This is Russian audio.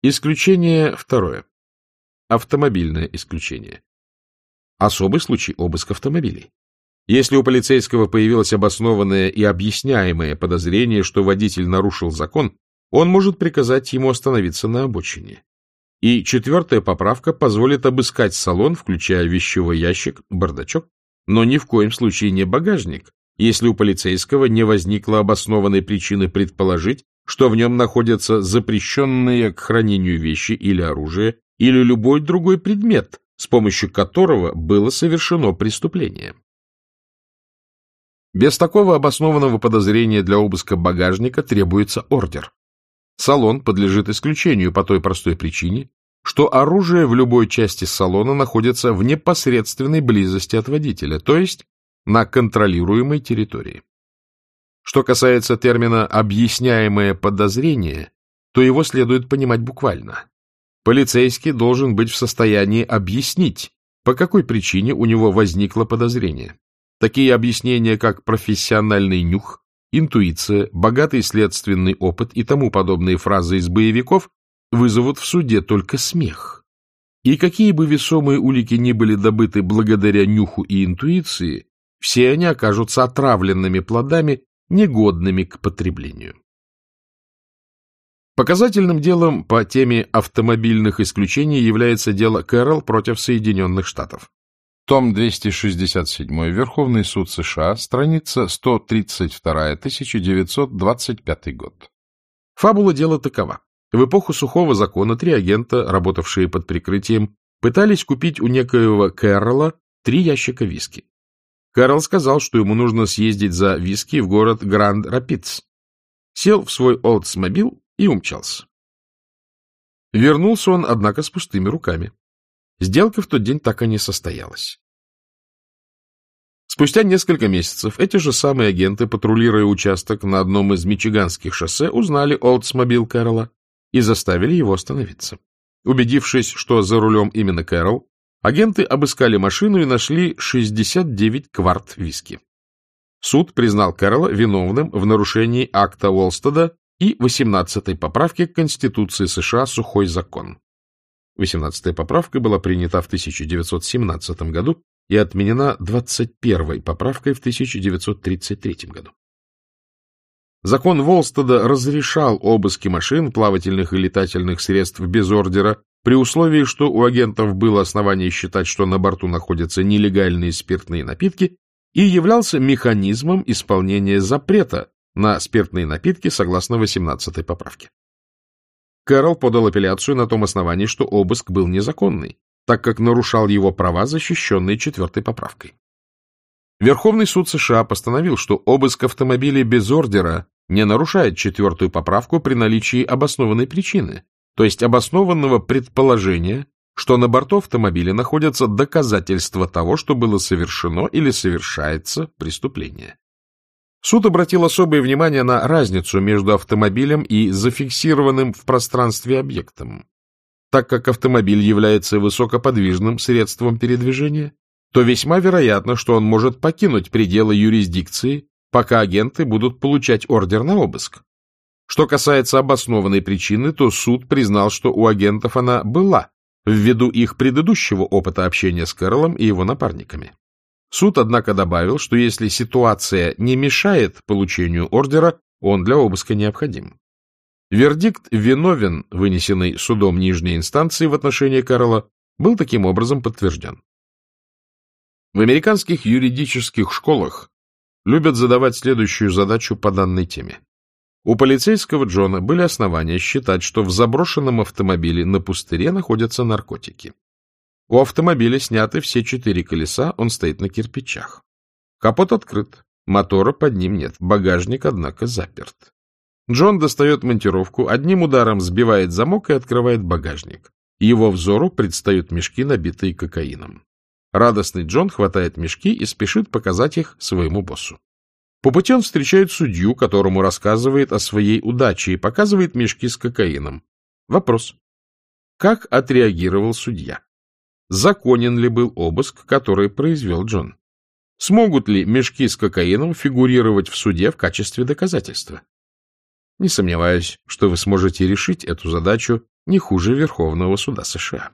Исключение второе. Автомобильное исключение. Особый случай обыск автомобилей. Если у полицейского появилось обоснованное и объясняемое подозрение, что водитель нарушил закон, он может приказать ему остановиться на обочине. И четвертая поправка позволит обыскать салон, включая вещевой ящик, бардачок, но ни в коем случае не багажник, если у полицейского не возникло обоснованной причины предположить, что в нем находятся запрещенные к хранению вещи или оружие, или любой другой предмет, с помощью которого было совершено преступление. Без такого обоснованного подозрения для обыска багажника требуется ордер. Салон подлежит исключению по той простой причине, что оружие в любой части салона находится в непосредственной близости от водителя, то есть на контролируемой территории. Что касается термина «объясняемое подозрение», то его следует понимать буквально. Полицейский должен быть в состоянии объяснить, по какой причине у него возникло подозрение. Такие объяснения, как профессиональный нюх, интуиция, богатый следственный опыт и тому подобные фразы из боевиков вызовут в суде только смех. И какие бы весомые улики ни были добыты благодаря нюху и интуиции, все они окажутся отравленными плодами, негодными к потреблению. Показательным делом по теме автомобильных исключений является дело Кэрролл против Соединенных Штатов. Том 267, Верховный суд США, страница 132, 1925 год. Фабула дела такова. В эпоху сухого закона три агента, работавшие под прикрытием, пытались купить у некоего Кэрролла три ящика виски. Кэрролл сказал, что ему нужно съездить за виски в город Гранд-Рапидс. Сел в свой Олдсмобил и умчался. Вернулся он, однако, с пустыми руками. Сделка в тот день так и не состоялась. Спустя несколько месяцев эти же самые агенты, патрулируя участок на одном из мичиганских шоссе, узнали Олдсмобил Кэрролла и заставили его остановиться. Убедившись, что за рулем именно Кэрролл, агенты обыскали машину и нашли 69 кварт виски. Суд признал Кэрролла виновным в нарушении акта Уолстеда и 18-й поправки к Конституции США «Сухой закон». 18-я поправка была принята в 1917 году и отменена 21-й поправкой в 1933 году. Закон Волстеда разрешал обыски машин, плавательных и летательных средств без ордера, при условии, что у агентов было основание считать, что на борту находятся нелегальные спиртные напитки, и являлся механизмом исполнения запрета на спиртные напитки согласно 18-й поправке. Кэрол подал апелляцию на том основании, что обыск был незаконный, так как нарушал его права, защищенные четвертой поправкой. Верховный суд США постановил, что обыск автомобиля без ордера не нарушает четвертую поправку при наличии обоснованной причины, то есть обоснованного предположения, что на борту автомобиля находятся доказательства того, что было совершено или совершается преступление. Суд обратил особое внимание на разницу между автомобилем и зафиксированным в пространстве объектом. Так как автомобиль является высокоподвижным средством передвижения, то весьма вероятно, что он может покинуть пределы юрисдикции, пока агенты будут получать ордер на обыск. Что касается обоснованной причины, то суд признал, что у агентов она была, ввиду их предыдущего опыта общения с Кэролом и его напарниками. Суд, однако, добавил, что если ситуация не мешает получению ордера, он для обыска необходим. Вердикт «виновен», вынесенный судом нижней инстанции в отношении Карла, был таким образом подтвержден. В американских юридических школах любят задавать следующую задачу по данной теме. У полицейского Джона были основания считать, что в заброшенном автомобиле на пустыре находятся наркотики. У автомобиля сняты все четыре колеса, он стоит на кирпичах. Капот открыт, мотора под ним нет, багажник, однако, заперт. Джон достает монтировку, одним ударом сбивает замок и открывает багажник. Его взору предстают мешки, набитые кокаином. Радостный Джон хватает мешки и спешит показать их своему боссу. По пути он встречает судью, которому рассказывает о своей удаче и показывает мешки с кокаином. Вопрос. Как отреагировал судья? законен ли был обыск, который произвел Джон. Смогут ли мешки с кокаином фигурировать в суде в качестве доказательства? Не сомневаюсь, что вы сможете решить эту задачу не хуже Верховного суда США.